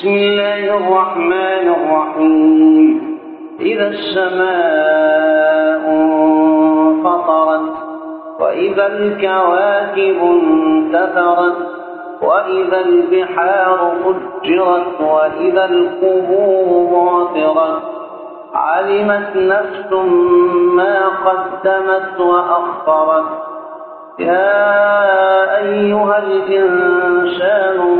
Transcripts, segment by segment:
بسم الله الرحمن الرحيم. إذا السماء انفطرت وإذا الكواكب انتثرت وإذا البحار فجرت وإذا القبور ضافرت علمت نفس ما قدمت وأخطرت يا أيها الإنسان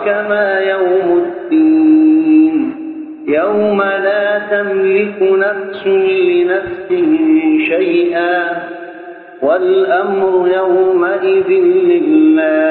أدراك ما يوم الدين. يوم لا تملك نفس لنفس شيئا والأمر يومئذ لله.